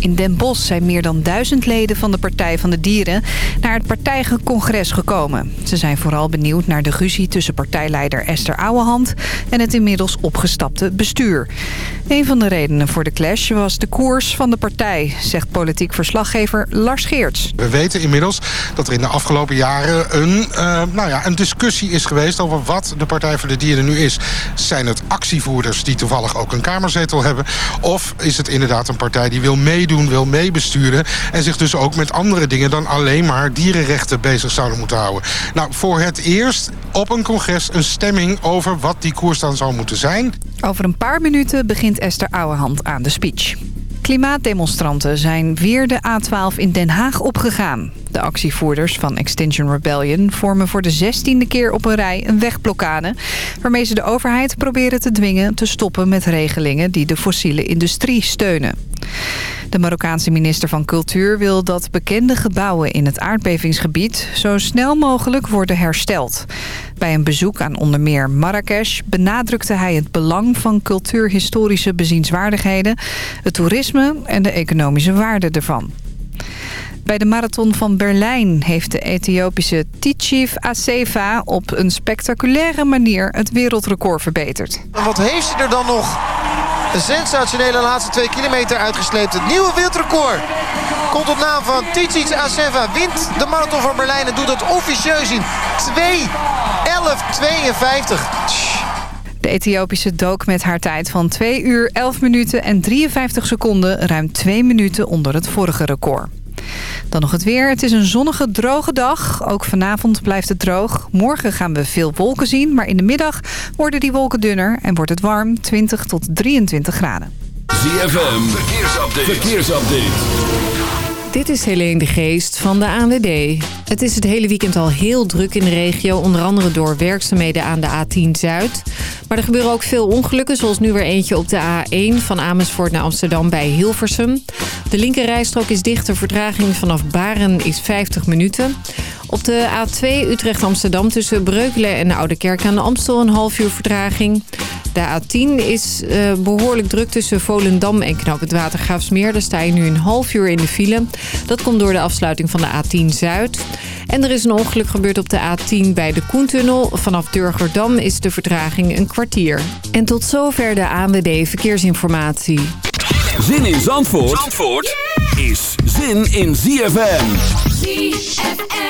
In Den Bosch zijn meer dan duizend leden van de Partij van de Dieren... naar het partijcongres gekomen. Ze zijn vooral benieuwd naar de ruzie tussen partijleider Esther Ouwehand... en het inmiddels opgestapte bestuur. Een van de redenen voor de clash was de koers van de partij... zegt politiek verslaggever Lars Geerts. We weten inmiddels dat er in de afgelopen jaren een, uh, nou ja, een discussie is geweest... over wat de Partij van de Dieren nu is. Zijn het actievoerders die toevallig ook een kamerzetel hebben... of is het inderdaad een partij die wil meedoen, wil meebesturen... en zich dus ook met andere dingen dan alleen maar dierenrechten bezig zouden moeten houden. Nou, voor het eerst op een congres een stemming over wat die koers dan zou moeten zijn. Over een paar minuten begint Esther Ouwehand aan de speech. Klimaatdemonstranten zijn weer de A12 in Den Haag opgegaan. De actievoerders van Extinction Rebellion vormen voor de zestiende keer op een rij een wegblokkade... waarmee ze de overheid proberen te dwingen te stoppen met regelingen die de fossiele industrie steunen. De Marokkaanse minister van Cultuur wil dat bekende gebouwen in het aardbevingsgebied zo snel mogelijk worden hersteld. Bij een bezoek aan onder meer Marrakesh benadrukte hij het belang van cultuurhistorische bezienswaardigheden, het toerisme en de economische waarde ervan. Bij de marathon van Berlijn heeft de Ethiopische Tichif Assefa op een spectaculaire manier het wereldrecord verbeterd. Wat heeft ze er dan nog? Een sensationele laatste twee kilometer uitgesleept. Het nieuwe wereldrecord komt op naam van Ticich Assefa. Wint de marathon van Berlijn en doet dat officieus in 2.11.52. De Ethiopische dook met haar tijd van 2 uur 11 minuten en 53 seconden... ruim 2 minuten onder het vorige record. Dan nog het weer. Het is een zonnige, droge dag. Ook vanavond blijft het droog. Morgen gaan we veel wolken zien, maar in de middag worden die wolken dunner... en wordt het warm 20 tot 23 graden. ZFM, verkeersupdate. verkeersupdate. Dit is Helene de Geest van de ANWB. Het is het hele weekend al heel druk in de regio. Onder andere door werkzaamheden aan de A10 Zuid. Maar er gebeuren ook veel ongelukken. Zoals nu weer eentje op de A1 van Amersfoort naar Amsterdam bij Hilversum. De linkerrijstrook is dichter. Vertraging vanaf Baren is 50 minuten. Op de A2 Utrecht-Amsterdam tussen Breukelen en de Oude Kerk aan de Amstel een half uur vertraging. De A10 is uh, behoorlijk druk tussen Volendam en Knoop het Watergraafsmeer. Daar sta je nu een half uur in de file. Dat komt door de afsluiting van de A10 Zuid. En er is een ongeluk gebeurd op de A10 bij de Koentunnel. Vanaf Durgerdam is de vertraging een kwartier. En tot zover de ANWB Verkeersinformatie. Zin in Zandvoort, Zandvoort is zin in ZFM. ZFM.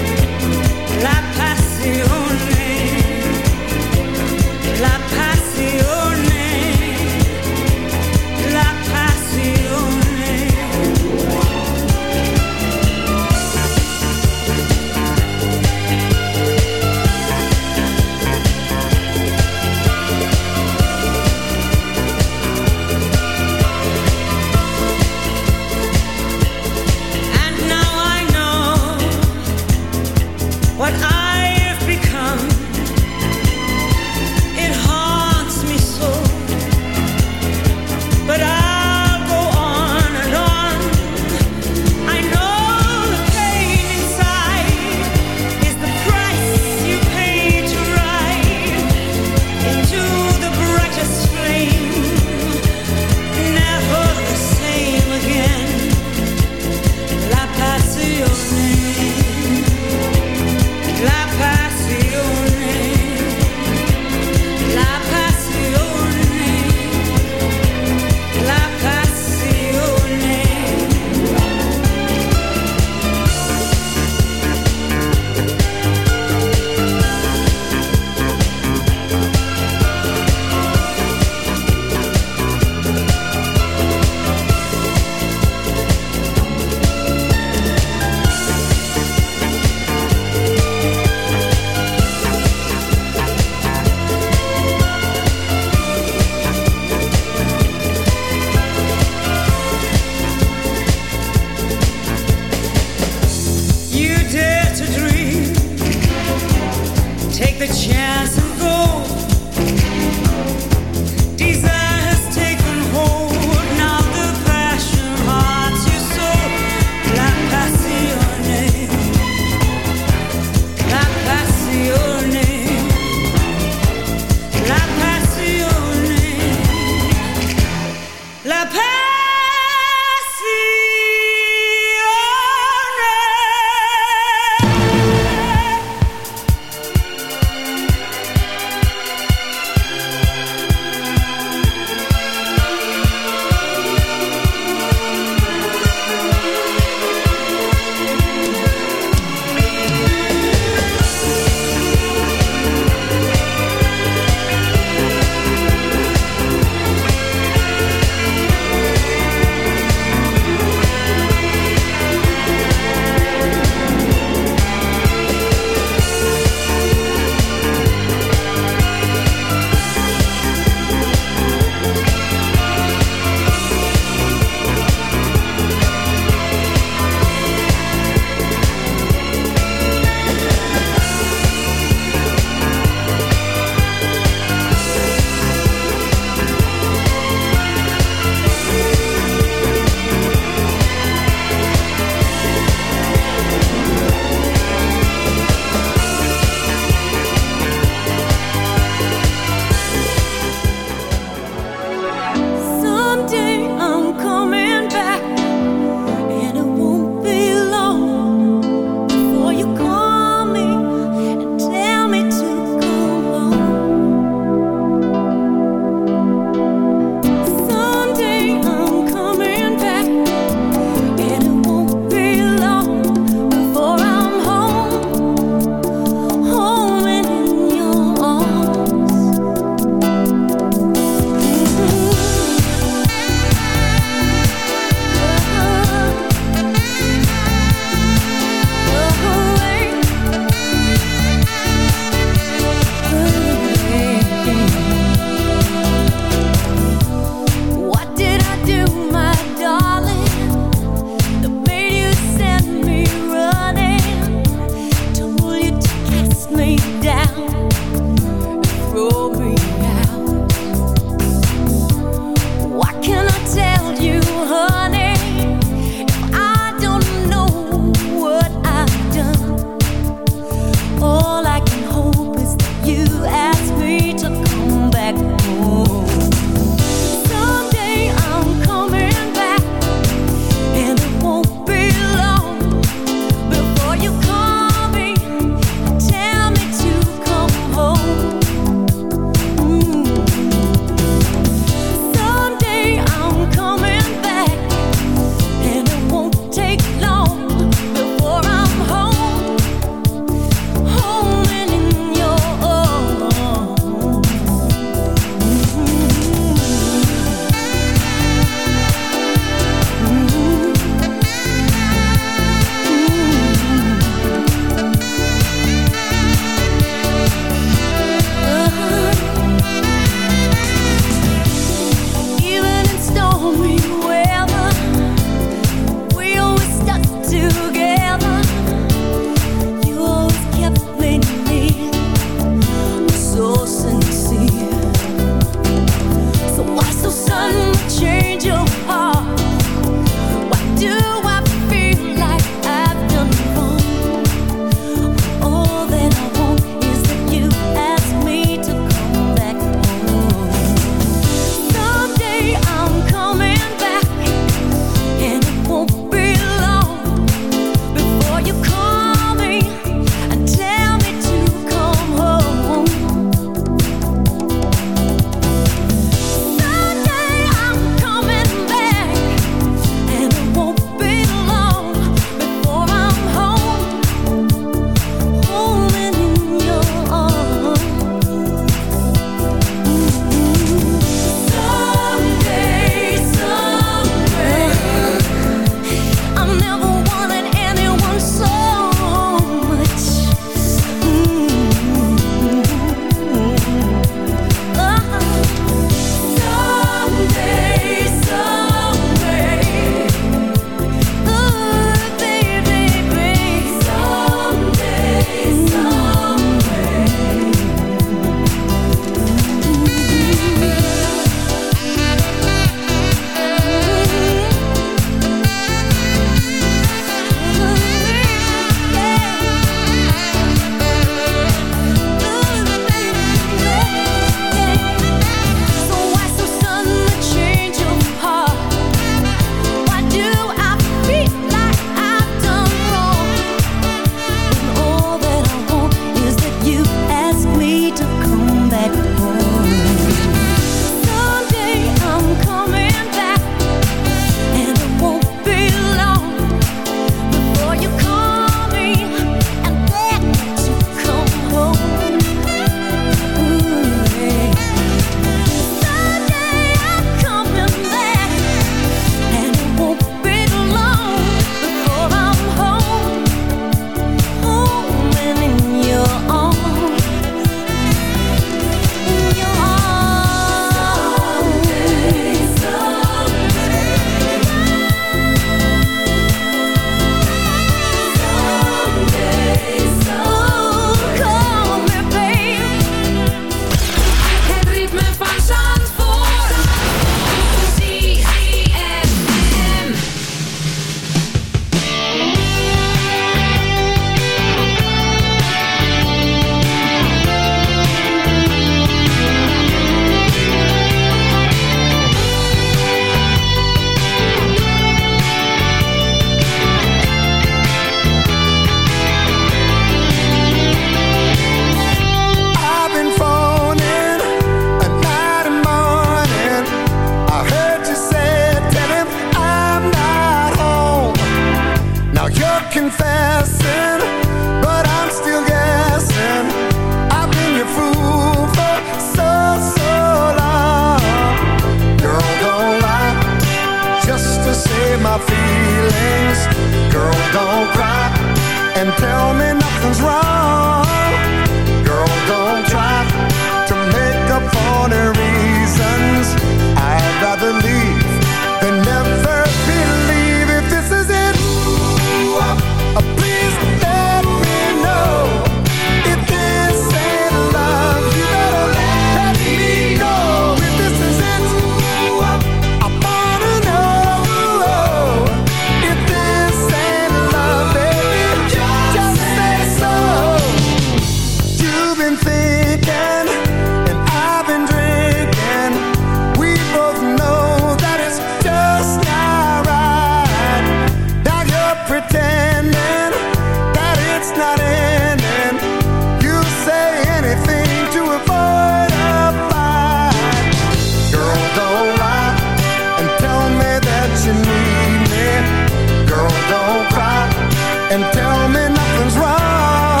and tell me nothing's wrong.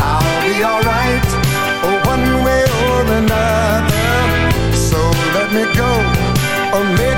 I'll be alright, oh, one way or another. So let me go, or make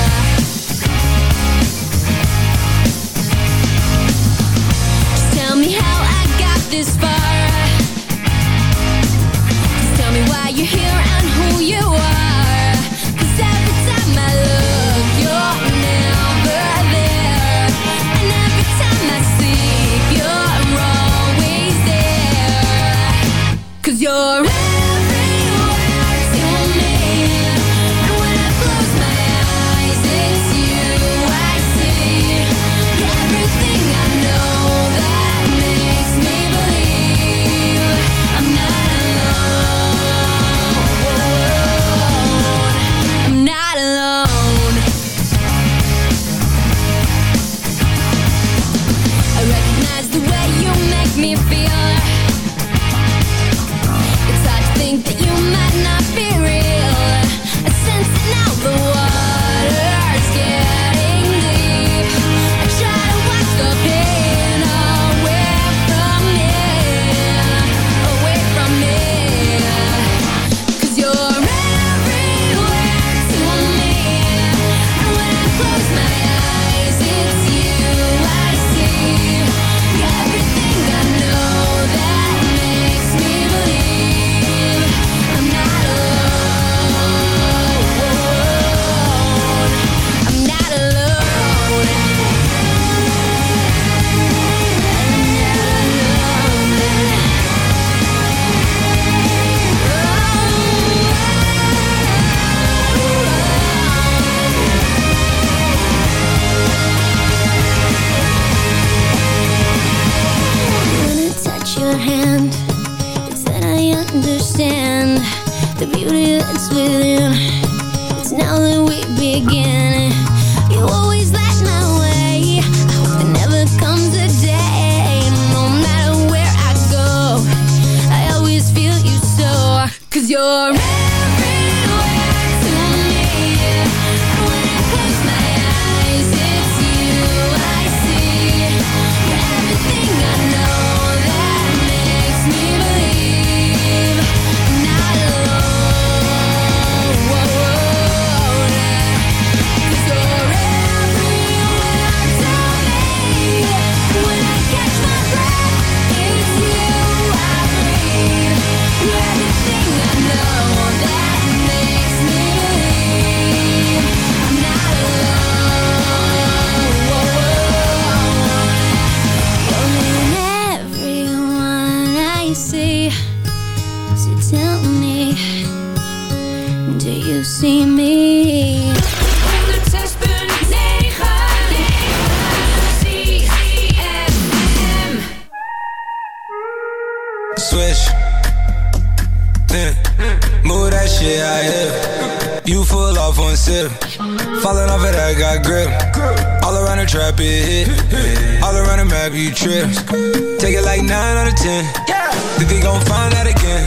Take it like 9 out of 10. Yeah. Think they gon' find out again.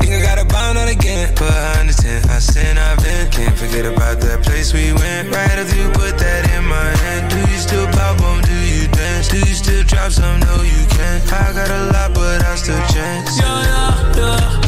Think I gotta find out again. But I understand, I sin, I've been. Can't forget about that place we went. Right after you put that in my hand. Do you still pop on? Do you dance? Do you still drop some? No, you can't. I got a lot, but I still chance. Yeah, yeah, yeah.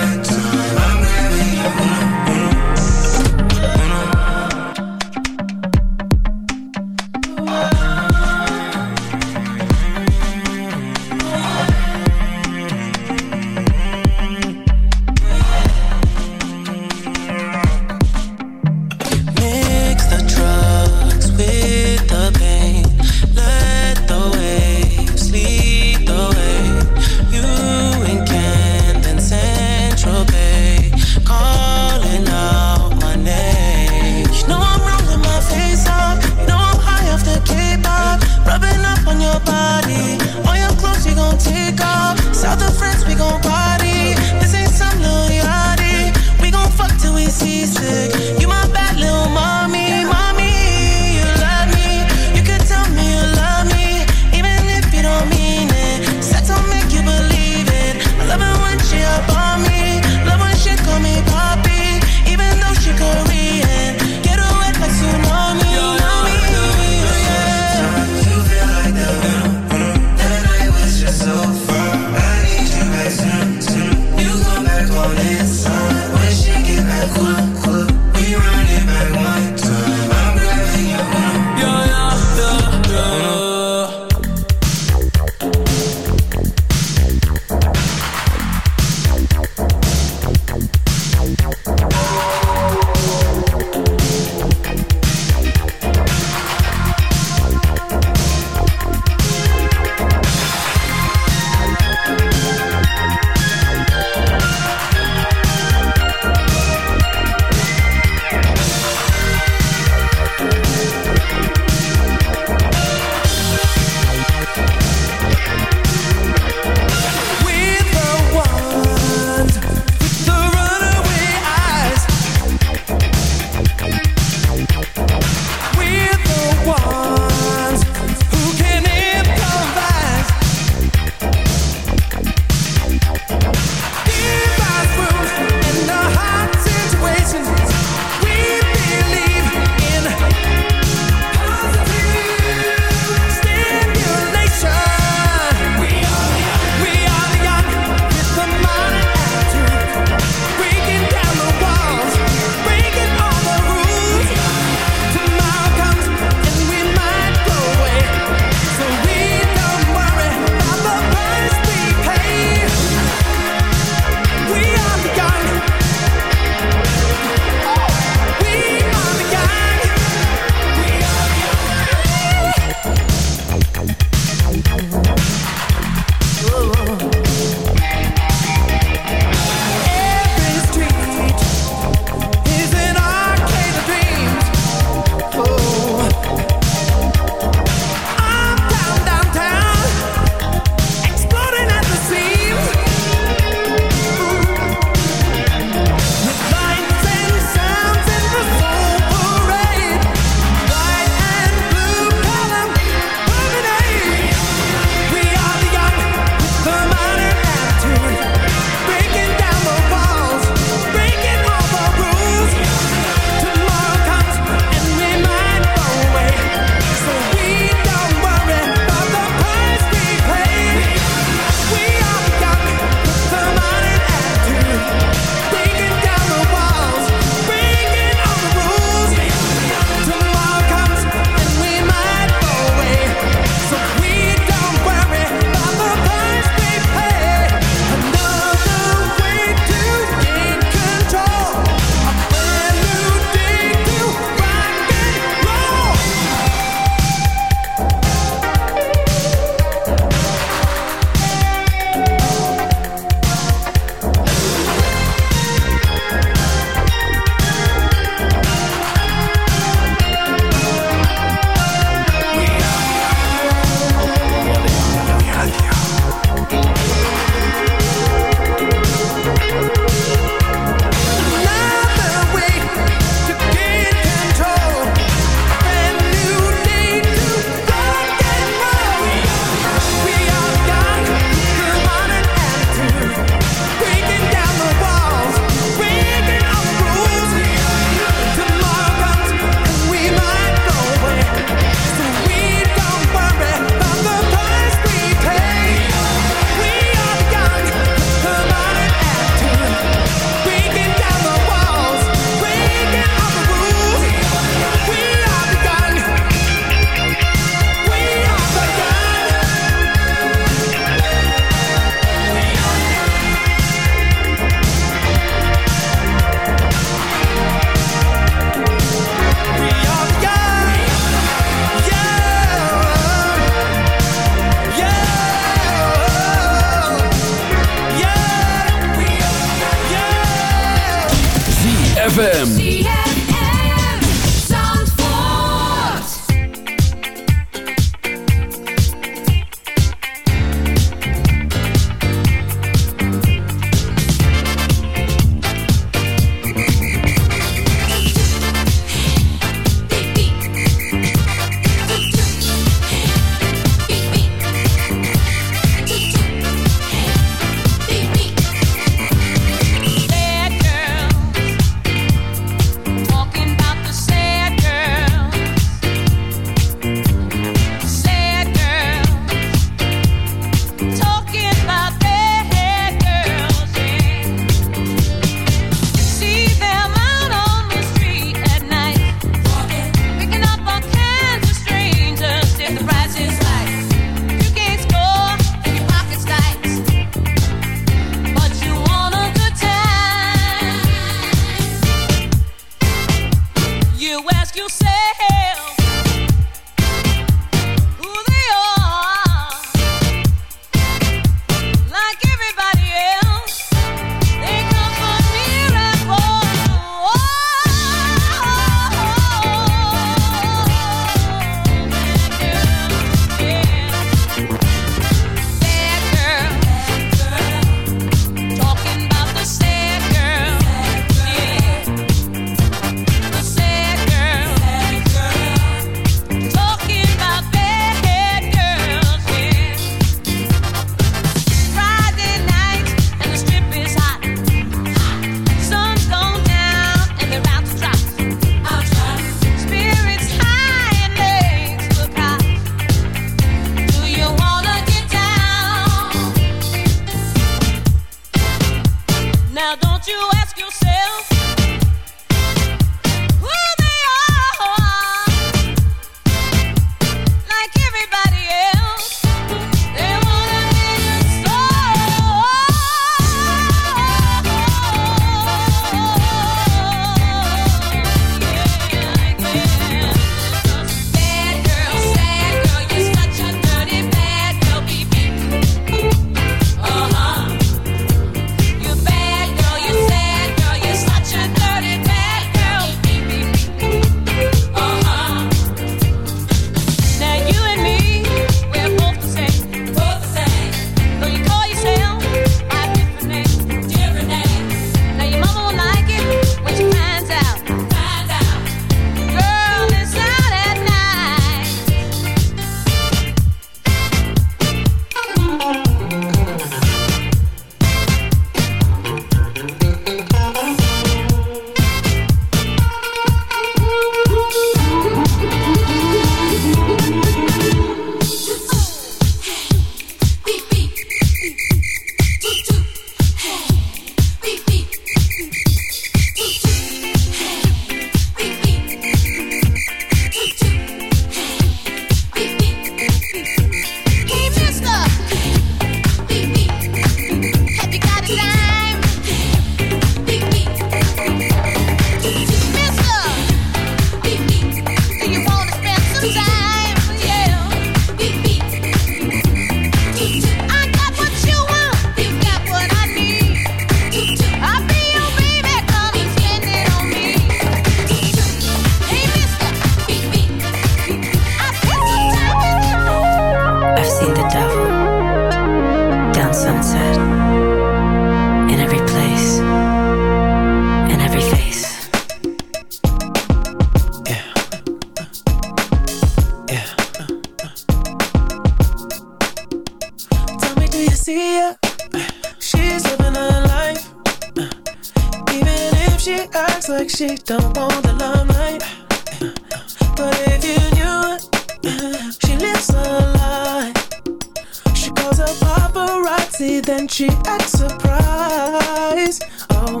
paparazzi, then she acts surprised. Oh,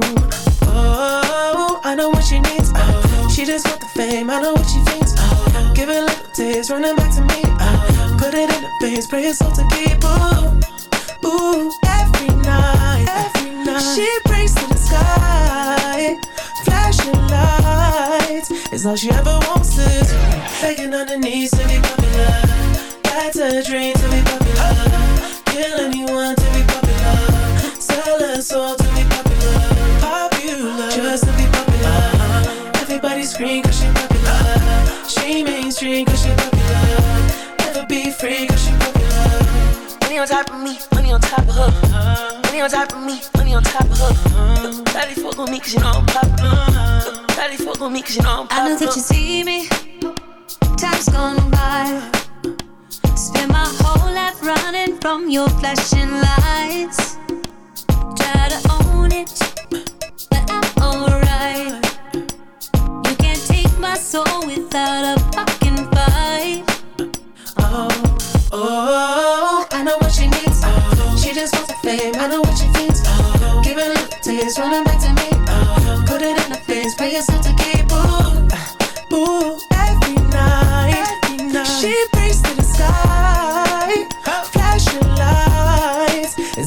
oh, I know what she needs. Oh, she just got the fame, I know what she thinks. Oh, give it little taste, running back to me. Oh, put it in the face, pray it's all to keep. Ooh, ooh, every night, every night. She prays to the sky, flashing lights. It's all she ever wants is begging on her knees to be popular. That's her dream to be popular anyone to be popular. Sell soul to be popular. Popular, just to be popular. Everybody cause she popular. She mainstream she popular. Never be free cause she popular. Money on top of me, money on top of her. Money on top of me, money on top of her. Daddy fuck on me cause you know I'm popular. Daddy fuck on me cause you know I'm popular. I know that you see me. Time's gone by. Spend my heart running from your flashing lights. Try to own it, but I'm alright. You can't take my soul without a fucking fight. Oh, oh, I know what she needs. Oh, she just wants the fame. I know what she thinks. Oh, give it a little taste, running back to me. Oh, put it in the face, pay yourself to keep. Ooh, ooh, every night, every night. She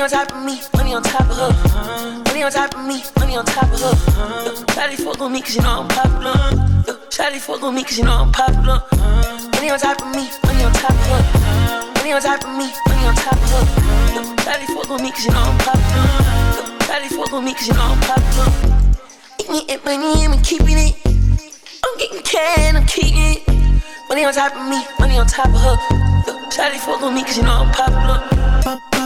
Money on top of me, money on top of her. Money on top of me, money on top of her. Shawty fuck on me cause you know I'm popular. Shawty fuck on me cause you know I'm popular. Money on top of me, money on top of her. Money on top of me, money on top of her. Shawty fuck on me cause you know I'm popular. Shawty fuck on me cause you know I'm popular. Eating it, money, I'm keeping it. I'm getting can, I'm keeping it. Money on top of me, money on top of her. Shawty fuck on me cause you know I'm popular.